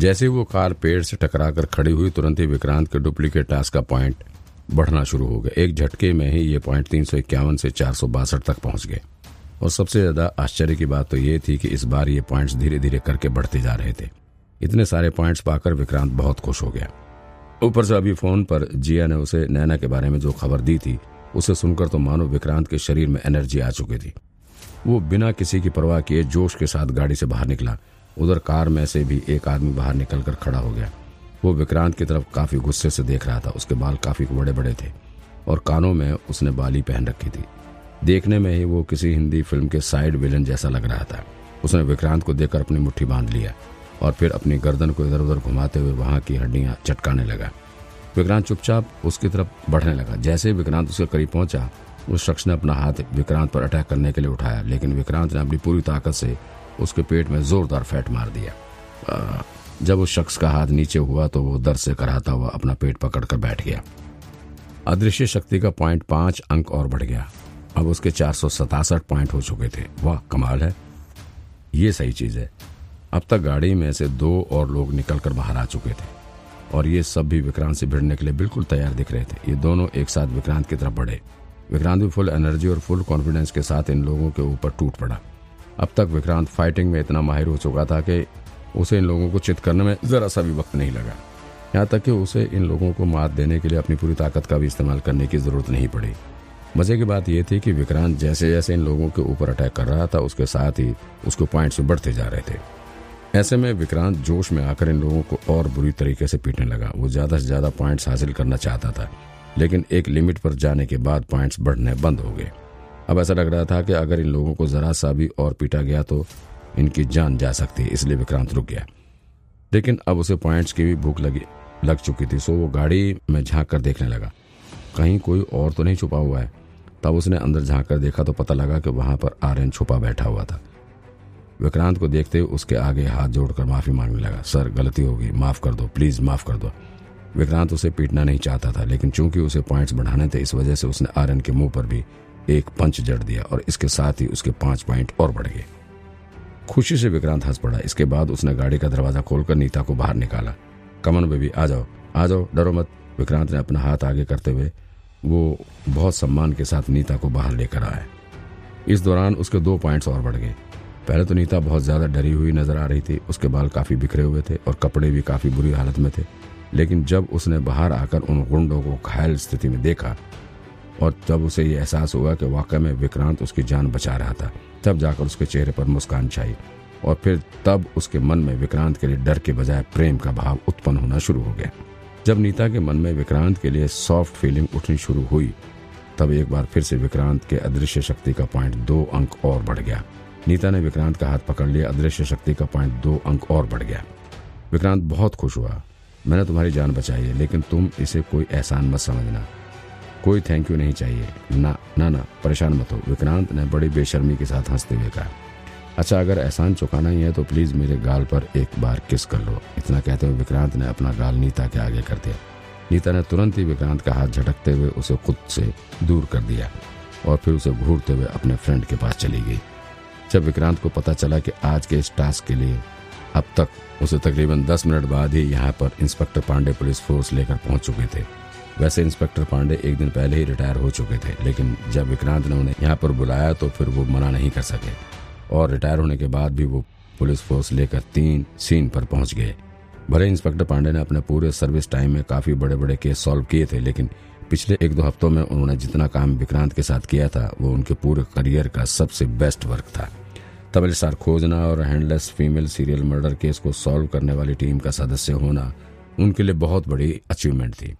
जैसे वो कार पेड़ से टकराकर खड़ी हुई, तुरंत ही विक्रांत के डुप्लीकेट टास्क का पॉइंट बढ़ना शुरू हो गया। एक झटके में ही ये पॉइंट तीन सौ इक्यावन से चार सौ बासठ तक पहुँच गए। और सबसे ज़्यादा आश्चर्य की बात तो ये थी कि इस बार ये पॉइंट्स धीरे धीरे करके बढ़ते जा रहे थे। इतने सारे पॉइंट्स पाकर विक्रांत बहुत खुश हो गया। ऊपर से अभी फ़ोन पर जिया ने उसे नैना के बारे में जो खबर दी थी, उसे सुनकर तो मानो विक्रांत के शरीर में एनर्जी आ चुकी थी। वो बिना किसी की परवाह किए जोश के साथ गाड़ी से बाहर निकला। उधर कार में से भी एक आदमी बाहर निकलकर खड़ा हो गया। वो विक्रांत की तरफ़ काफ़ी गुस्से से देख रहा था। उसके बाल काफ़ी बड़े बड़े थे और कानों में उसने बाली पहन रखी थी। देखने में ही वो किसी हिंदी फ़िल्म के साइड विलन जैसा लग रहा था। उसने विक्रांत को देखकर अपनी मुट्ठी बाँध लिया और फिर अपनी गर्दन को इधर उधर घुमाते हुए वहाँ की हड्डियाँ चटकाने लगा। विक्रांत चुपचाप उसकी तरफ़ बढ़ने लगा। जैसे ही विक्रांत उसके करीब पहुँचा, उस शख्स ने अपना हाथ विक्रांत पर अटैक करने के लिए उठाया, लेकिन विक्रांत ने अपनी पूरी ताकत से उसके पेट में जोरदार फैट मार दिया। जब उस शख्स का हाथ नीचे हुआ तो वो दर्द से कराता हुआ अपना पेट पकड़कर बैठ गया। अदृश्य शक्ति का पॉइंट पाँच अंक और बढ़ गया। अब उसके चार सौ सतासठ पॉइंट हो चुके थे। वाह, कमाल है। ये सही चीज़ है। अब तक गाड़ी में से दो और लोग निकलकर बाहर आ चुके थे। और ये सब भी विक्रांत से भिड़ने के लिए बिल्कुल तैयार दिख रहे थे। ये दोनों एक साथ विक्रांत की तरफ़ बढ़े। विक्रांत भी फुल एनर्जी और फुल कॉन्फिडेंस के साथ इन लोगों के ऊपर टूट पड़ा। अब तक विक्रांत फाइटिंग में इतना माहिर हो चुका था कि उसे इन लोगों को चित करने में जरा सा भी वक्त नहीं लगा। यहाँ तक कि उसे इन लोगों को मात देने के लिए अपनी पूरी ताकत का भी इस्तेमाल करने की ज़रूरत नहीं पड़ी। मज़े की बात यह थी कि विक्रांत जैसे जैसे इन लोगों के ऊपर अटैक कर रहा था, उसके साथ ही उसको पॉइंट्स बढ़ते जा रहे थे। ऐसे में विक्रांत जोश में आकर इन लोगों को और बुरी तरीके से पीटने लगा। वो ज़्यादा से ज़्यादा पॉइंट्स हासिल करना चाहता था, लेकिन एक लिमिट पर जाने के बाद पॉइंट्स बढ़ने बंद हो गए। अब ऐसा लग रहा था कि अगर इन लोगों को जरा सा भी और पीटा गया तो इनकी जान जा सकती है, इसलिए विक्रांत रुक गया। लेकिन अब उसे पॉइंट्स की भी भूख लगी, लग चुकी थी, सो वो गाड़ी में झाँक कर देखने लगा। कहीं कोई और तो नहीं छुपा हुआ है। तब उसने अंदर झाँक कर देखा तो पता लगा कि वहाँ पर आर्यन छुपा बैठा हुआ था। विक्रांत को देखते हुए उसके आगे हाथ जोड़कर माफ़ी मांगने लगा, सर, गलती होगी, माफ़ कर दो, प्लीज़ माफ़ कर दो। विक्रांत उसे पीटना नहीं चाहता था, लेकिन चूँकि उसे पॉइंट्स बढ़ाने थे, इस वजह से उसने आर्यन के मुँह पर भी एक पंच जड़ दिया और इसके साथ ही उसके पाँच पॉइंट और बढ़ गए। खुशी से विक्रांत हंस पड़ा। इसके बाद उसने गाड़ी का दरवाज़ा खोलकर नीता को बाहर निकाला। कमन बेबी, आ जाओ आ जाओ, डरो मत। विक्रांत ने अपना हाथ आगे करते हुए वो बहुत सम्मान के साथ नीता को बाहर लेकर आया। इस दौरान उसके दो पॉइंट्स और बढ़ गए। पहले तो नीता बहुत ज़्यादा डरी हुई नज़र आ रही थी। उसके बाल काफ़ी बिखरे हुए थे और कपड़े भी काफ़ी बुरी हालत में थे। लेकिन जब उसने बाहर आकर उन गुंडों को घायल स्थिति में देखा और तब उसे ये एहसास हुआ कि वाकई में विक्रांत उसकी जान बचा रहा था। तब जाकर उसके चेहरे पर मुस्कान छाई और फिर तब उसके मन में विक्रांत के लिए डर के बजाय प्रेम का भाव उत्पन्न होना शुरू हो गया। जब नीता के मन में विक्रांत के लिए सॉफ्ट फीलिंग उठनी शुरू हुई, तब एक बार फिर से विक्रांत के अदृश्य शक्ति का पॉइंट दो अंक और बढ़ गया। नीता ने विक्रांत का हाथ पकड़ लिया, अदृश्य शक्ति का पॉइंट दो अंक और बढ़ गया। विक्रांत बहुत खुश हुआ, मैंने तुम्हारी जान बचाई है, लेकिन तुम इसे कोई एहसान मत समझना। कोई थैंक यू नहीं चाहिए। ना ना ना, परेशान मत हो। विक्रांत ने बड़ी बेशर्मी के साथ हँसते हुए कहा अच्छा अगर एहसान चुकाना ही है तो प्लीज़ मेरे गाल पर एक बार किस कर लो। इतना कहते हुए विक्रांत ने अपना गाल नीता के आगे कर दिया। नीता ने तुरंत ही विक्रांत का हाथ झटकते हुए उसे खुद से दूर कर दिया और फिर उसे घूरते हुए अपने फ्रेंड के पास चली गई। जब विक्रांत को पता चला कि आज के इस टास्क के लिए अब तक उसे तकरीबन दस मिनट बाद ही यहाँ पर इंस्पेक्टर पांडे पुलिस फोर्स लेकर पहुँच चुके थे। वैसे इंस्पेक्टर पांडे एक दिन पहले ही रिटायर हो चुके थे, लेकिन जब विक्रांत ने उन्हें यहाँ पर बुलाया तो फिर वो मना नहीं कर सके। और रिटायर होने के बाद भी वो पुलिस फोर्स लेकर तीन सीन पर पहुँच गए। भले इंस्पेक्टर पांडे ने अपने पूरे सर्विस टाइम में काफ़ी बड़े बड़े केस सॉल्व किए थे, लेकिन पिछले एक दो हफ्तों में उन्होंने जितना काम विक्रांत के साथ किया था, वो उनके पूरे करियर का सबसे बेस्ट वर्क था। तमिलसार खोजना और handless female serial murder case को सॉल्व करने वाली टीम का सदस्य होना उनके लिए बहुत बड़ी अचीवमेंट थी।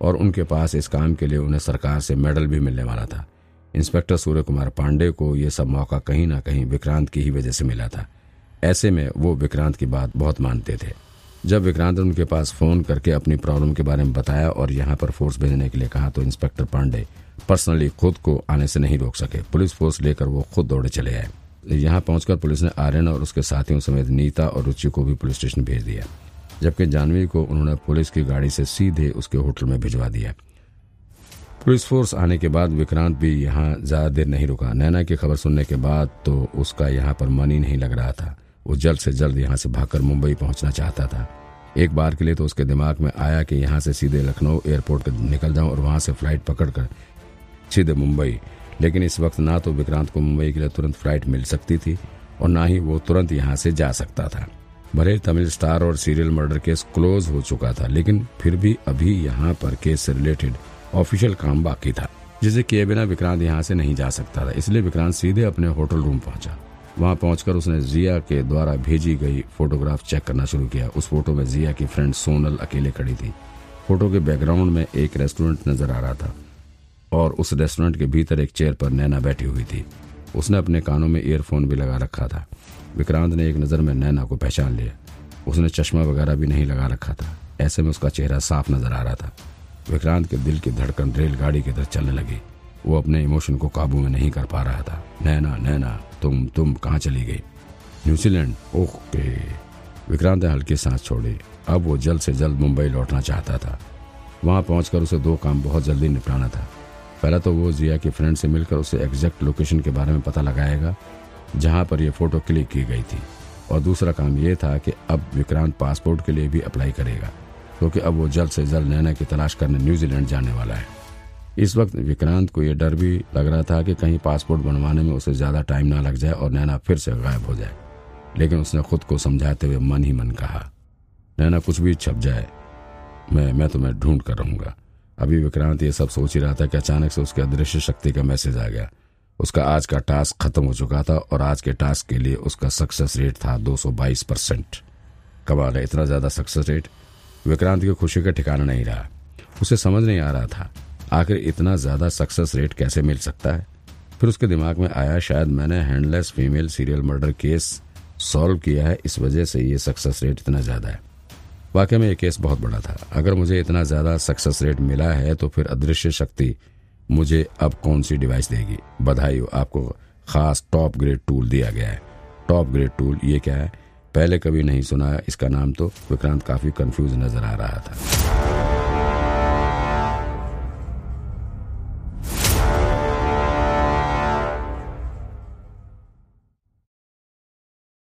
और उनके पास इस काम के लिए उन्हें सरकार से मेडल भी मिलने वाला था। इंस्पेक्टर सूर्य कुमार पांडे को यह सब मौका कहीं ना कहीं विक्रांत की ही वजह से मिला था। ऐसे में वो विक्रांत की बात बहुत मानते थे। जब विक्रांत ने उनके पास फ़ोन करके अपनी प्रॉब्लम के बारे में बताया और यहाँ पर फोर्स भेजने के लिए कहा तो इंस्पेक्टर पांडे पर्सनली खुद को आने से नहीं रोक सके। पुलिस फोर्स लेकर वो खुद दौड़े चले आए। यहाँ पहुंचकर पुलिस ने आर्यन और उसके साथियों समेत नीता और रुचि को भी पुलिस स्टेशन भेज दिया। जबकि जानवी को उन्होंने पुलिस की गाड़ी से सीधे उसके होटल में भिजवा दिया। पुलिस फोर्स आने के बाद विक्रांत भी यहाँ ज़्यादा देर नहीं रुका। नैना की खबर सुनने के बाद तो उसका यहाँ पर मन ही नहीं लग रहा था। वो जल्द से जल्द यहाँ से भागकर मुंबई पहुँचना चाहता था। एक बार के लिए तो उसके दिमाग में आया कि यहाँ से सीधे लखनऊ एयरपोर्ट निकल जाऊँ और वहाँ से फ़्लाइट पकड़कर सीधे मुंबई। लेकिन इस वक्त ना तो विक्रांत को मुंबई के लिए तुरंत फ़्लाइट मिल सकती थी और ना ही वो तुरंत यहाँ से जा सकता था। भले तमिल स्टार और सीरियल मर्डर केस क्लोज हो चुका था, लेकिन फिर भी अभी यहाँ पर केस से रिलेटेड ऑफिशियल काम बाकी था, जिसे किए बिना विक्रांत यहाँ से नहीं जा सकता था। इसलिए विक्रांत सीधे अपने होटल रूम पहुँचा। वहाँ पहुंचकर उसने जिया के द्वारा भेजी गई फोटोग्राफ चेक करना शुरू किया। उस फ़ोटो में जिया की फ्रेंड सोनल अकेले खड़ी थी। फ़ोटो के बैकग्राउंड में एक रेस्टोरेंट नज़र आ रहा था और उस रेस्टोरेंट के भीतर एक चेयर पर नैना बैठी हुई थी। उसने अपने कानों में ईयरफोन भी लगा रखा था। विक्रांत ने एक नज़र में नैना को पहचान लिया। उसने चश्मा वगैरह भी नहीं लगा रखा था। ऐसे में उसका चेहरा साफ़ नज़र आ रहा था। विक्रांत के दिल की धड़कन रेलगाड़ी की तरह चलने लगी। वो अपने इमोशन को काबू में नहीं कर पा रहा था। नैना नैना, तुम तुम कहाँ चली गई? न्यूजीलैंड? ओके। विक्रांत ने हल्की सांस छोड़ी। अब वो जल्द से जल्द मुंबई लौटना चाहता था। वहाँ पहुंचकर उसे दो काम बहुत जल्दी निपटाना था। पहला तो वो जिया के फ्रेंड से मिलकर उसे एग्जैक्ट लोकेशन के बारे में पता लगाएगा। जहाँ पर यह फ़ोटो क्लिक की गई थी। और दूसरा काम यह था कि अब विक्रांत पासपोर्ट के लिए भी अप्लाई करेगा, क्योंकि तो अब वो जल्द से जल्द नैना की तलाश करने न्यूजीलैंड जाने वाला है। इस वक्त विक्रांत को यह डर भी लग रहा था कि कहीं पासपोर्ट बनवाने में उसे ज़्यादा टाइम ना लग जाए और नैना फिर से गायब हो जाए। लेकिन उसने खुद को समझाते हुए मन ही मन कहा, नैना, कुछ भी छप जाए, मैं मैं तुम्हें ढूंढ कर रहूँगा। अभी विक्रांत ये सब सोच ही रहा था कि अचानक से उसके अदृश्य शक्ति का मैसेज आ गया। उसका आज का टास्क खत्म हो चुका था और आज के टास्क के लिए उसका सक्सेस रेट था 222 परसेंट। कमाल है, इतना ज़्यादा सक्सेस रेट विक्रांत की खुशी का ठिकाना नहीं रहा। उसे समझ नहीं आ रहा था, आखिर इतना ज़्यादा सक्सेस रेट कैसे मिल सकता है? फिर उसके दिमाग में आया, शायद मैंने handless female serial murder case solve किया है, इस वजह से ये सक्सेस रेट इतना ज़्यादा है। वाकई में ये केस बहुत बड़ा था। अगर मुझे इतना ज़्यादा सक्सेस रेट मिला है तो फिर अदृश्य शक्ति मुझे अब कौन सी डिवाइस देगी? बधाई हो, आपको खास टॉप ग्रेड टूल दिया गया है। टॉप ग्रेड टूल ये क्या है? पहले कभी नहीं सुना, इसका नाम तो विक्रांत काफ़ी कंफ्यूज नज़र आ रहा था।